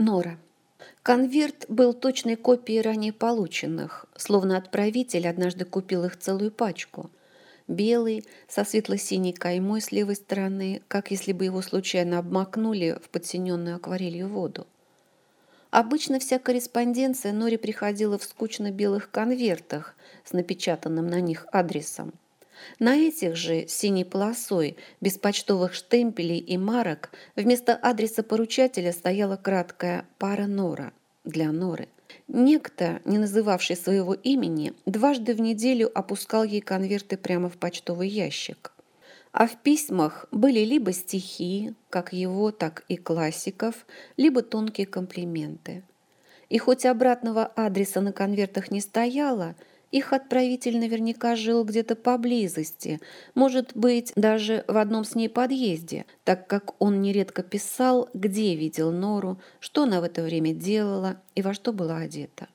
Нора. Конверт был точной копией ранее полученных, словно отправитель однажды купил их целую пачку. Белый, со светло-синей каймой с левой стороны, как если бы его случайно обмакнули в подсиненную акварелью воду. Обычно вся корреспонденция Норе приходила в скучно-белых конвертах с напечатанным на них адресом. На этих же синей полосой, без почтовых штемпелей и марок, вместо адреса поручателя стояла краткая «пара Нора» для Норы. Некто, не называвший своего имени, дважды в неделю опускал ей конверты прямо в почтовый ящик. А в письмах были либо стихи, как его, так и классиков, либо тонкие комплименты. И хоть обратного адреса на конвертах не стояло, их отправитель наверняка жил где-то поблизости, может быть, даже в одном с ней подъезде, так как он нередко писал, где видел Нору, что она в это время делала и во что была одета.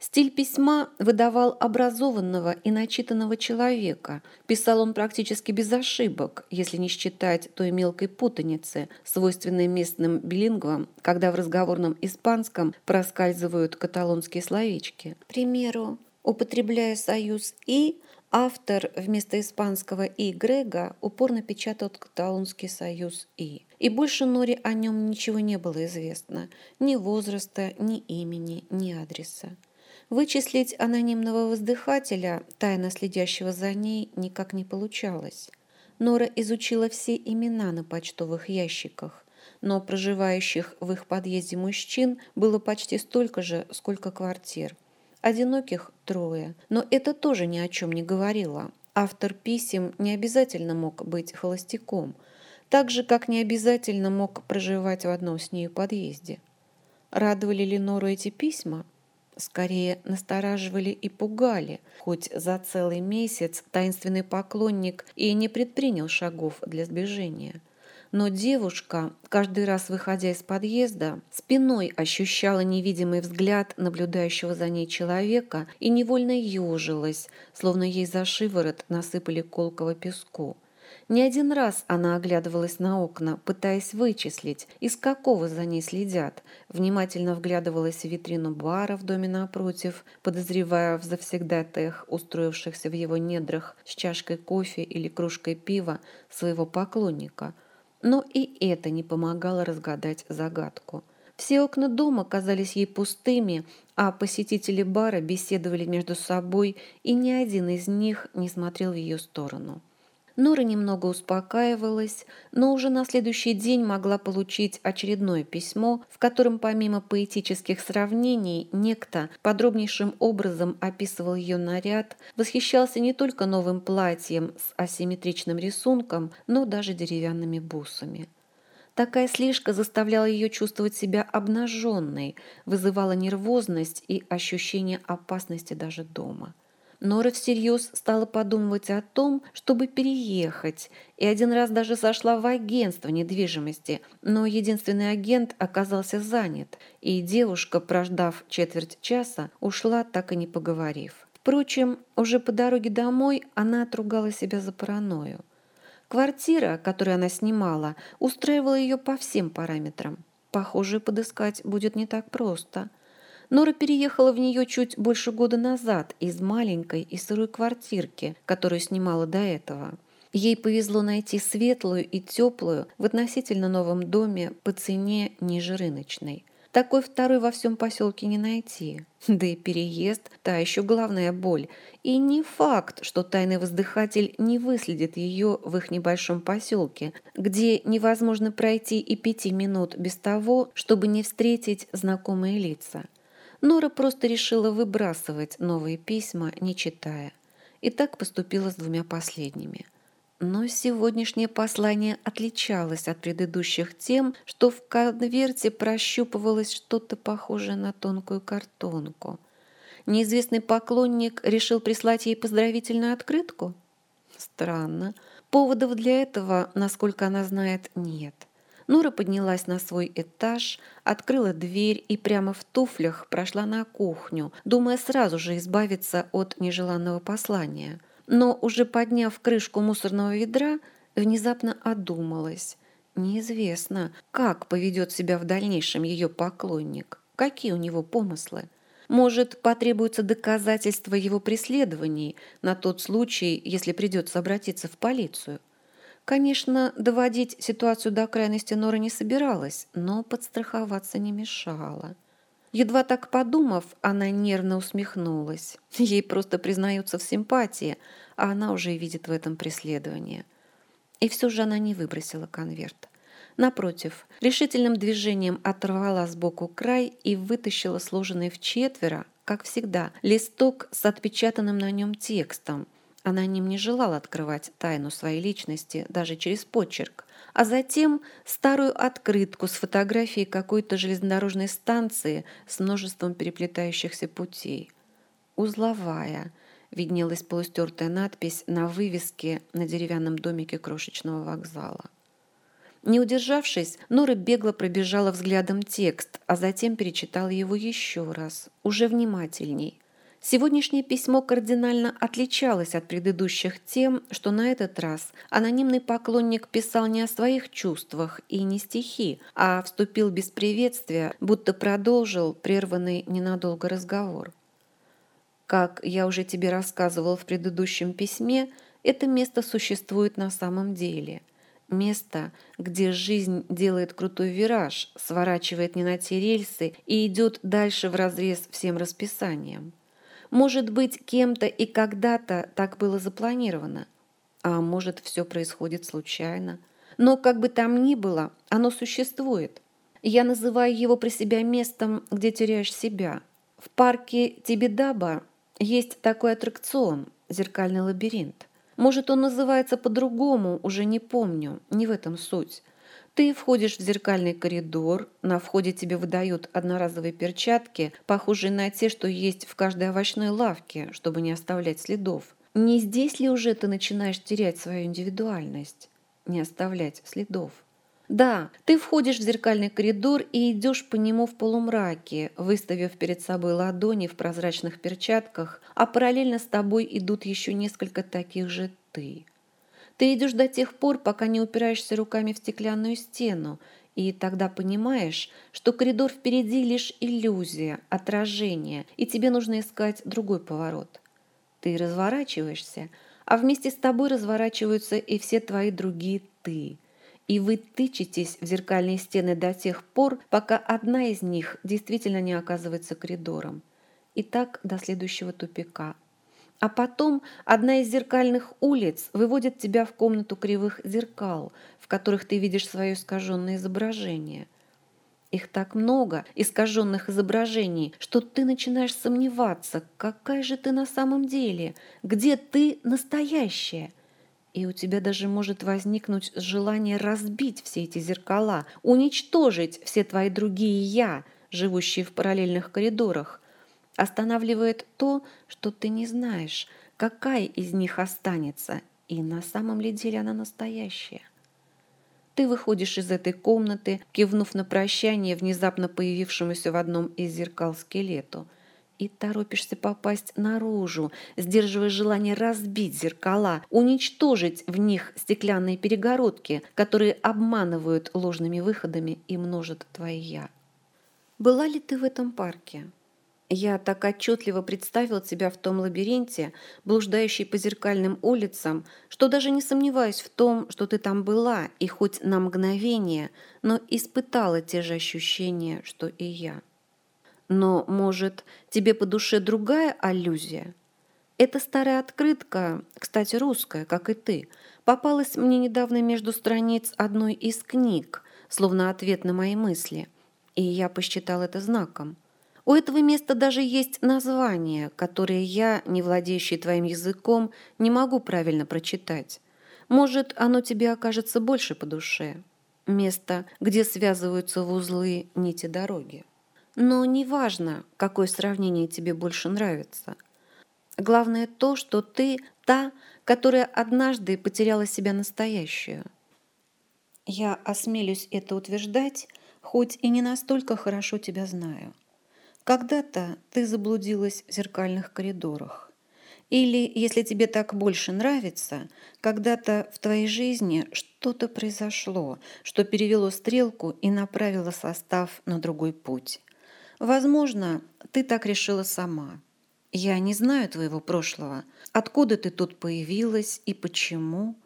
Стиль письма выдавал образованного и начитанного человека. Писал он практически без ошибок, если не считать той мелкой путаницы, свойственной местным билингвам, когда в разговорном испанском проскальзывают каталонские словечки. К примеру, употребляя союз «и», автор вместо испанского «и» Грега упорно печатал каталонский союз «и». И больше Норе о нем ничего не было известно. Ни возраста, ни имени, ни адреса. Вычислить анонимного воздыхателя, тайно следящего за ней, никак не получалось. Нора изучила все имена на почтовых ящиках, но проживающих в их подъезде мужчин было почти столько же, сколько квартир – Одиноких трое, но это тоже ни о чем не говорило. Автор писем не обязательно мог быть холостяком, так же, как не обязательно мог проживать в одном с нею подъезде. Радовали ли Нору эти письма? Скорее, настораживали и пугали, хоть за целый месяц таинственный поклонник и не предпринял шагов для сближения но девушка, каждый раз выходя из подъезда, спиной ощущала невидимый взгляд наблюдающего за ней человека и невольно ежилась, словно ей за шиворот насыпали колкого песку. Не один раз она оглядывалась на окна, пытаясь вычислить, из какого за ней следят, внимательно вглядывалась в витрину бара в доме напротив, подозревая в завсегдатаях, устроившихся в его недрах с чашкой кофе или кружкой пива, своего поклонника – но и это не помогало разгадать загадку. Все окна дома казались ей пустыми, а посетители бара беседовали между собой, и ни один из них не смотрел в ее сторону. Нора немного успокаивалась, но уже на следующий день могла получить очередное письмо, в котором помимо поэтических сравнений некто подробнейшим образом описывал ее наряд, восхищался не только новым платьем с асимметричным рисунком, но даже деревянными бусами. Такая слежка заставляла ее чувствовать себя обнаженной, вызывала нервозность и ощущение опасности даже дома. Нора всерьез стала подумывать о том, чтобы переехать, и один раз даже зашла в агентство недвижимости, но единственный агент оказался занят, и девушка, прождав четверть часа, ушла, так и не поговорив. Впрочем, уже по дороге домой она отругала себя за паранойю. Квартира, которую она снимала, устраивала ее по всем параметрам. Похоже, подыскать будет не так просто – Нора переехала в нее чуть больше года назад из маленькой и сырой квартирки, которую снимала до этого. Ей повезло найти светлую и теплую в относительно новом доме по цене ниже рыночной. Такой второй во всем поселке не найти. Да и переезд – та еще главная боль. И не факт, что тайный воздыхатель не выследит ее в их небольшом поселке, где невозможно пройти и пяти минут без того, чтобы не встретить знакомые лица. Нора просто решила выбрасывать новые письма, не читая. И так поступила с двумя последними. Но сегодняшнее послание отличалось от предыдущих тем, что в конверте прощупывалось что-то похожее на тонкую картонку. Неизвестный поклонник решил прислать ей поздравительную открытку? Странно. Поводов для этого, насколько она знает, нет. Нора поднялась на свой этаж, открыла дверь и прямо в туфлях прошла на кухню, думая сразу же избавиться от нежеланного послания. Но уже подняв крышку мусорного ведра, внезапно одумалась. Неизвестно, как поведет себя в дальнейшем ее поклонник, какие у него помыслы. Может, потребуется доказательство его преследований на тот случай, если придется обратиться в полицию. Конечно, доводить ситуацию до крайности Нора не собиралась, но подстраховаться не мешало. Едва так подумав, она нервно усмехнулась. Ей просто признаются в симпатии, а она уже видит в этом преследование. И все же она не выбросила конверт. Напротив, решительным движением оторвала сбоку край и вытащила сложенный в четверо, как всегда, листок с отпечатанным на нем текстом – Аноним не желал открывать тайну своей личности даже через почерк, а затем старую открытку с фотографией какой-то железнодорожной станции с множеством переплетающихся путей. «Узловая», — виднелась полустертая надпись на вывеске на деревянном домике крошечного вокзала. Не удержавшись, Нора бегло пробежала взглядом текст, а затем перечитала его еще раз, уже внимательней — Сегодняшнее письмо кардинально отличалось от предыдущих тем, что на этот раз анонимный поклонник писал не о своих чувствах и не стихи, а вступил без приветствия, будто продолжил прерванный ненадолго разговор. Как я уже тебе рассказывал в предыдущем письме, это место существует на самом деле. Место, где жизнь делает крутой вираж, сворачивает не на те рельсы и идет дальше вразрез всем расписанием. Может быть, кем-то и когда-то так было запланировано, а может, все происходит случайно. Но как бы там ни было, оно существует. Я называю его при себя местом, где теряешь себя. В парке Тибидаба есть такой аттракцион «Зеркальный лабиринт». Может, он называется по-другому, уже не помню, не в этом суть. Ты входишь в зеркальный коридор, на входе тебе выдают одноразовые перчатки, похожие на те, что есть в каждой овощной лавке, чтобы не оставлять следов. Не здесь ли уже ты начинаешь терять свою индивидуальность? Не оставлять следов. Да, ты входишь в зеркальный коридор и идешь по нему в полумраке, выставив перед собой ладони в прозрачных перчатках, а параллельно с тобой идут еще несколько таких же ты. Ты идешь до тех пор, пока не упираешься руками в стеклянную стену, и тогда понимаешь, что коридор впереди лишь иллюзия, отражение, и тебе нужно искать другой поворот. Ты разворачиваешься, а вместе с тобой разворачиваются и все твои другие «ты». И вы тычетесь в зеркальные стены до тех пор, пока одна из них действительно не оказывается коридором. И так до следующего тупика – а потом одна из зеркальных улиц выводит тебя в комнату кривых зеркал, в которых ты видишь свое искаженное изображение. Их так много, искаженных изображений, что ты начинаешь сомневаться, какая же ты на самом деле, где ты настоящая. И у тебя даже может возникнуть желание разбить все эти зеркала, уничтожить все твои другие «я», живущие в параллельных коридорах – Останавливает то, что ты не знаешь, какая из них останется, и на самом ли деле она настоящая. Ты выходишь из этой комнаты, кивнув на прощание внезапно появившемуся в одном из зеркал скелету, и торопишься попасть наружу, сдерживая желание разбить зеркала, уничтожить в них стеклянные перегородки, которые обманывают ложными выходами и множат твои «я». Была ли ты в этом парке? Я так отчетливо представил тебя в том лабиринте, блуждающей по зеркальным улицам, что даже не сомневаюсь в том, что ты там была и хоть на мгновение, но испытала те же ощущения, что и я. Но, может, тебе по душе другая аллюзия? Эта старая открытка, кстати, русская, как и ты, попалась мне недавно между страниц одной из книг, словно ответ на мои мысли, и я посчитал это знаком – у этого места даже есть название, которое я, не владеющий твоим языком, не могу правильно прочитать. Может, оно тебе окажется больше по душе. Место, где связываются в узлы нити дороги. Но неважно, какое сравнение тебе больше нравится. Главное то, что ты та, которая однажды потеряла себя настоящую. Я осмелюсь это утверждать, хоть и не настолько хорошо тебя знаю. Когда-то ты заблудилась в зеркальных коридорах. Или, если тебе так больше нравится, когда-то в твоей жизни что-то произошло, что перевело стрелку и направило состав на другой путь. Возможно, ты так решила сама. Я не знаю твоего прошлого, откуда ты тут появилась и почему,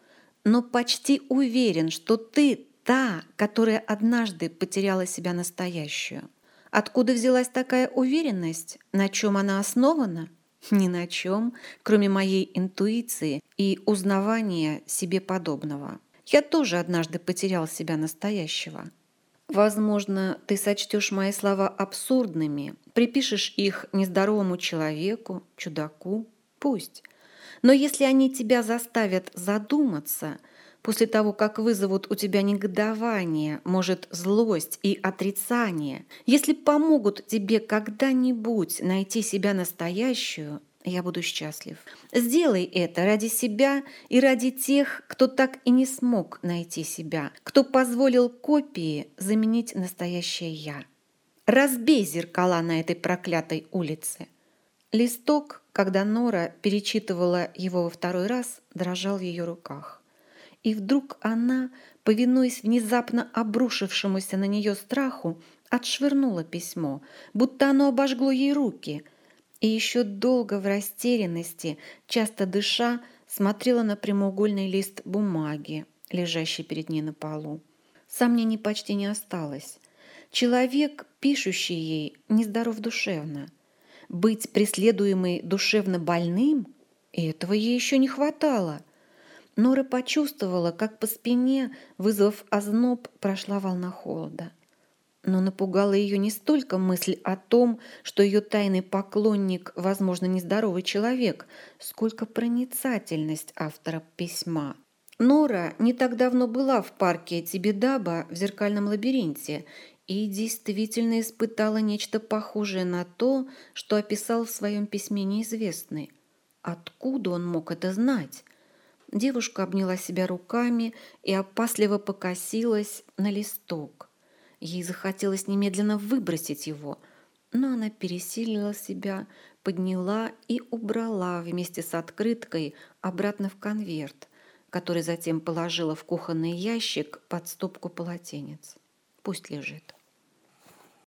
но почти уверен, что ты та, которая однажды потеряла себя настоящую. Откуда взялась такая уверенность? На чем она основана? Ни на чем, кроме моей интуиции и узнавания себе подобного. Я тоже однажды потерял себя настоящего. Возможно, ты сочтешь мои слова абсурдными, припишешь их нездоровому человеку, чудаку. Пусть. Но если они тебя заставят задуматься – после того, как вызовут у тебя негодование, может, злость и отрицание, если помогут тебе когда-нибудь найти себя настоящую, я буду счастлив. Сделай это ради себя и ради тех, кто так и не смог найти себя, кто позволил копии заменить настоящее «я». Разбей зеркала на этой проклятой улице. Листок, когда Нора перечитывала его во второй раз, дрожал в ее руках. И вдруг она, повинуясь внезапно обрушившемуся на нее страху, отшвырнула письмо, будто оно обожгло ей руки, и еще долго в растерянности, часто дыша, смотрела на прямоугольный лист бумаги, лежащий перед ней на полу. Сомнений почти не осталось. Человек, пишущий ей, нездоров душевно. Быть преследуемой душевно больным – этого ей еще не хватало – Нора почувствовала, как по спине, вызвав озноб, прошла волна холода. Но напугала ее не столько мысль о том, что ее тайный поклонник, возможно, нездоровый человек, сколько проницательность автора письма. Нора не так давно была в парке Тибидаба в зеркальном лабиринте и действительно испытала нечто похожее на то, что описал в своем письме неизвестный. Откуда он мог это знать? Девушка обняла себя руками и опасливо покосилась на листок. Ей захотелось немедленно выбросить его, но она пересилила себя, подняла и убрала вместе с открыткой обратно в конверт, который затем положила в кухонный ящик под стопку полотенец. Пусть лежит.